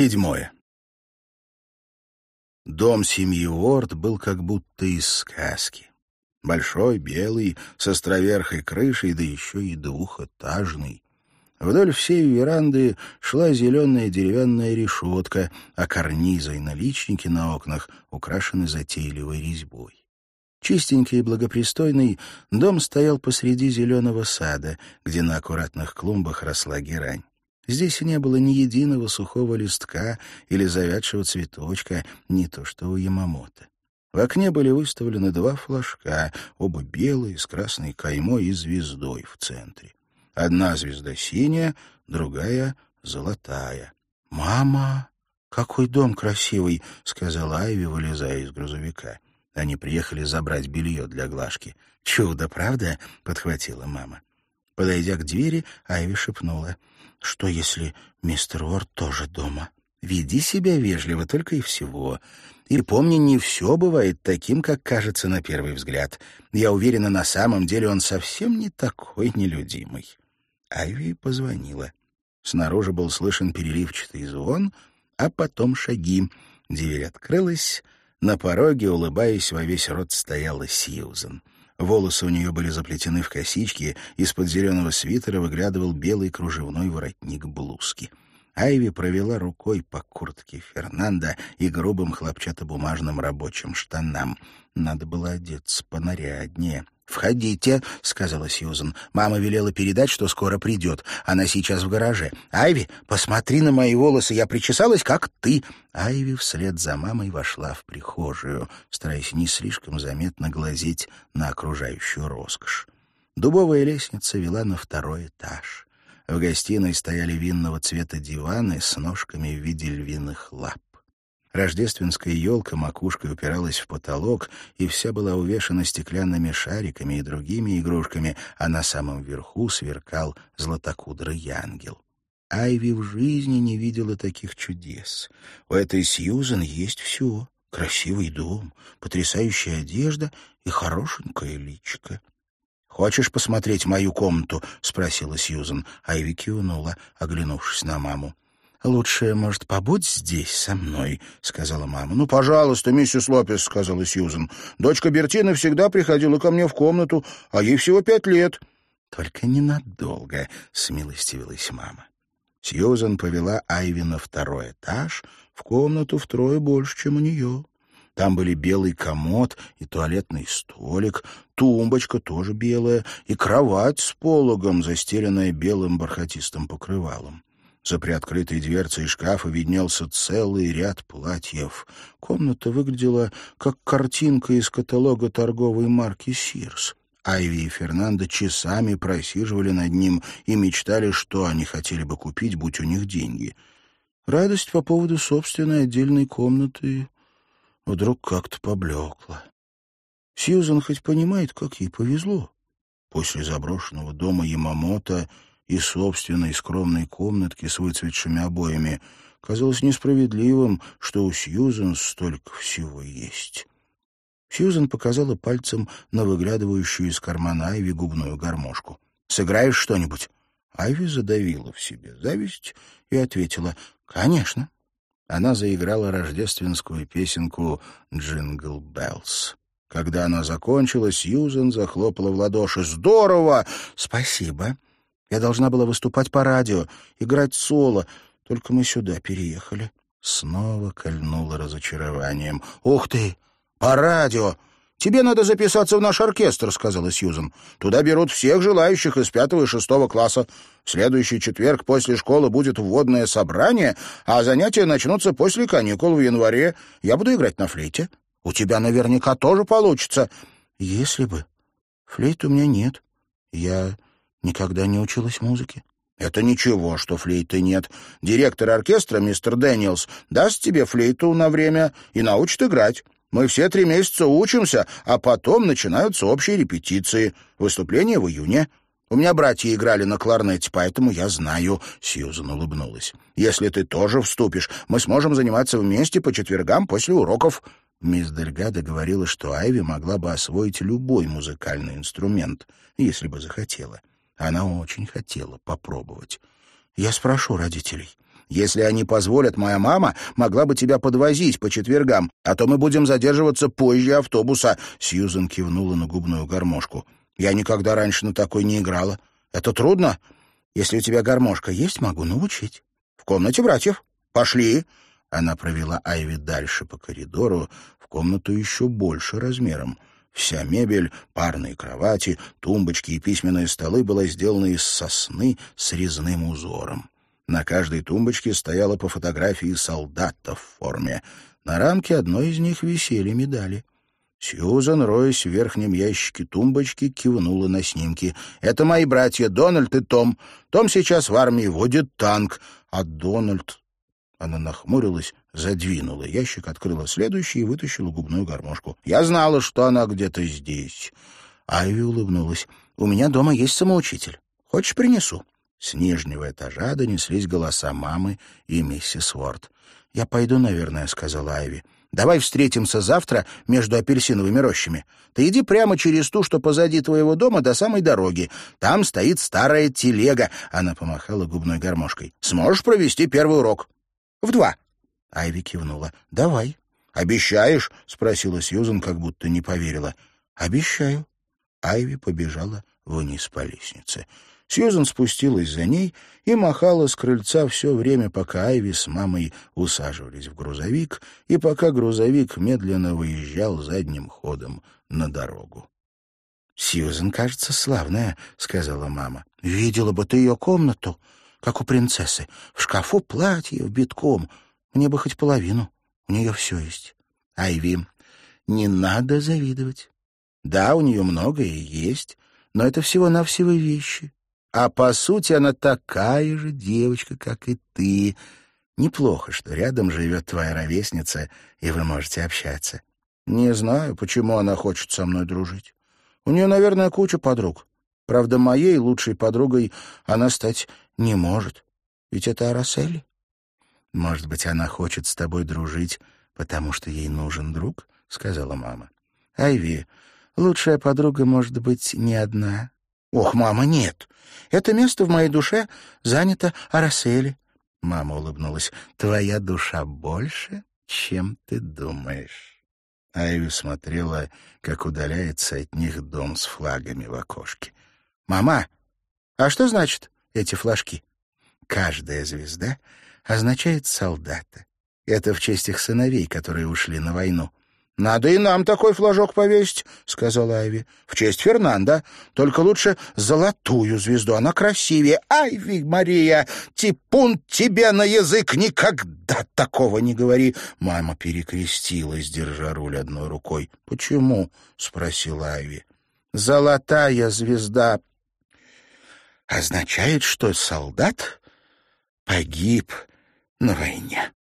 Седьмое. Дом семьи Уорд был как будто из сказки. Большой, белый, с островерхой крышей, да еще и двухэтажный. Вдоль всей веранды шла зеленая деревянная решетка, а карнизы и наличники на окнах украшены затейливой резьбой. Чистенький и благопристойный, дом стоял посреди зеленого сада, где на аккуратных клумбах росла герань. Здесь не было ни единого сухого листка или завядшего цветочка, не то что у Ямамото. В окне были выставлены два флажка, оба белые, с красной каймой и звездой в центре. Одна звезда синяя, другая — золотая. «Мама, какой дом красивый!» — сказала Айви, вылезая из грузовика. Они приехали забрать белье для Глашки. «Чудо, правда?» — подхватила мама. Подойдя к двери, Айви шепнула. «Что, если мистер Уорд тоже дома?» «Веди себя вежливо, только и всего. И помни, не все бывает таким, как кажется на первый взгляд. Я уверена, на самом деле он совсем не такой нелюдимый». Айви позвонила. Снаружи был слышен переливчатый звон, а потом шаги. Дверь открылась. На пороге, улыбаясь во весь рот, стояла Сьюзен. Волосы у нее были заплетены в косички, из-под зеленого свитера выглядывал белый кружевной воротник блузки. Айви провела рукой по куртке Фернанда и грубым хлопчатобумажным рабочим штанам. Надо было одеться понаряднее. «Входите», — сказала Сьюзен. «Мама велела передать, что скоро придет. Она сейчас в гараже. Айви, посмотри на мои волосы. Я причесалась, как ты». Айви вслед за мамой вошла в прихожую, стараясь не слишком заметно глазеть на окружающую роскошь. Дубовая лестница вела на второй этаж. В гостиной стояли винного цвета диваны с ножками в виде львиных лап. Рождественская елка макушкой упиралась в потолок, и вся была увешана стеклянными шариками и другими игрушками, а на самом верху сверкал златокудрый ангел. Айви в жизни не видела таких чудес. У этой Сьюзен есть все. Красивый дом, потрясающая одежда и хорошенькое личико. «Хочешь посмотреть мою комнату?» — спросила Сьюзен. Айви кивнула, оглянувшись на маму. «Лучше, может, побудь здесь со мной», — сказала мама. «Ну, пожалуйста, миссис Лопес», — сказала Сьюзен. «Дочка Бертина всегда приходила ко мне в комнату, а ей всего пять лет». «Только ненадолго», — смилостивилась мама. Сьюзен повела Айви на второй этаж, в комнату втрое больше, чем у нее. Там были белый комод и туалетный столик, тумбочка тоже белая и кровать с пологом, застеленная белым бархатистым покрывалом. За приоткрытой дверцей шкафа виднелся целый ряд платьев. Комната выглядела как картинка из каталога торговой марки «Сирс». Айви и Фернандо часами просиживали над ним и мечтали, что они хотели бы купить, будь у них деньги. Радость по поводу собственной отдельной комнаты вдруг как-то поблекла. Сьюзан хоть понимает, как ей повезло. После заброшенного дома Ямамото и собственной скромной комнатки с выцветшими обоями, казалось несправедливым, что у Сьюзен столько всего есть. Сьюзен показала пальцем на выглядывающую из кармана Айви губную гармошку. «Сыграешь что-нибудь?» Айви задавила в себе зависть и ответила «Конечно». Она заиграла рождественскую песенку «Jingle Bells». Когда она закончила, Сьюзен захлопала в ладоши. «Здорово! Спасибо!» Я должна была выступать по радио, играть соло, только мы сюда переехали. Снова кольнуло разочарованием. «Ух ты! По радио! Тебе надо записаться в наш оркестр», — сказала Сьюзен. «Туда берут всех желающих из пятого и шестого класса. В следующий четверг после школы будет вводное собрание, а занятия начнутся после каникул в январе. Я буду играть на флейте. У тебя наверняка тоже получится». «Если бы. Флейт у меня нет. Я Никогда не училась музыке. Это ничего, что флейты нет. Директор оркестра, мистер Дэниелс, даст тебе флейту на время и научит играть. Мы все три месяца учимся, а потом начинаются общие репетиции. Выступление в июне. У меня братья играли на кларнете, поэтому я знаю. Сьюзан улыбнулась. Если ты тоже вступишь, мы сможем заниматься вместе по четвергам после уроков. Мисс Дельгадо говорила, что Айви могла бы освоить любой музыкальный инструмент, если бы захотела. Она очень хотела попробовать. Я спрошу родителей. Если они позволят, моя мама могла бы тебя подвозить по четвергам, а то мы будем задерживаться позже автобуса». Сьюзен кивнула на губную гармошку. «Я никогда раньше на такой не играла. Это трудно? Если у тебя гармошка есть, могу научить. В комнате братьев. Пошли!» Она провела Айви дальше по коридору, в комнату еще больше размером. Вся мебель, парные кровати, тумбочки и письменные столы была сделана из сосны с резным узором. На каждой тумбочке стояла по фотографии солдата в форме. На рамке одной из них висели медали. Сьюзан, роясь в верхнем ящике тумбочки, кивнула на снимки. «Это мои братья Дональд и Том. Том сейчас в армии водит танк, а Дональд она нахмурилась, задвинула ящик, открыла следующий и вытащила губную гармошку. «Я знала, что она где-то здесь». Айви улыбнулась. «У меня дома есть самоучитель. Хочешь, принесу?» С нижнего этажа донеслись голоса мамы и миссис Уорд. «Я пойду, наверное», — сказала Айви. «Давай встретимся завтра между апельсиновыми рощами. Ты иди прямо через ту, что позади твоего дома, до самой дороги. Там стоит старая телега», — она помахала губной гармошкой. «Сможешь провести первый урок?» В два. Айви кивнула. Давай. Обещаешь? спросила Сьюзен, как будто не поверила. Обещаю. Айви побежала вниз по лестнице. Сьюзен спустилась за ней и махала с крыльца все время, пока Айви с мамой усаживались в грузовик и пока грузовик медленно выезжал задним ходом на дорогу. «Сьюзен, кажется, славная», — сказала мама. «Видела бы ты ее комнату как у принцессы. В шкафу платье в битком. Мне бы хоть половину. У нее все есть. Айви, не надо завидовать. Да, у нее многое есть, но это всего-навсего вещи. А по сути она такая же девочка, как и ты. Неплохо, что рядом живет твоя ровесница, и вы можете общаться. Не знаю, почему она хочет со мной дружить. У нее, наверное, куча подруг. Правда, моей лучшей подругой она стать не может. Ведь это Арасели. Может быть, она хочет с тобой дружить, потому что ей нужен друг, — сказала мама. Айви, лучшая подруга может быть не одна. Ох, мама, нет. Это место в моей душе занято Арасели. Мама улыбнулась. Твоя душа больше, чем ты думаешь. Айви смотрела, как удаляется от них дом с флагами в окошке. «Мама, а что значит эти флажки?» «Каждая звезда означает солдата. Это в честь их сыновей, которые ушли на войну». «Надо и нам такой флажок повесить», — сказала Айви. «В честь Фернанда. Только лучше золотую звезду, она красивее. Айви, Мария, типун тебе на язык, никогда такого не говори!» Мама перекрестилась, держа руль одной рукой. «Почему?» — спросила Айви. «Золотая звезда означает, что солдат погиб на войне.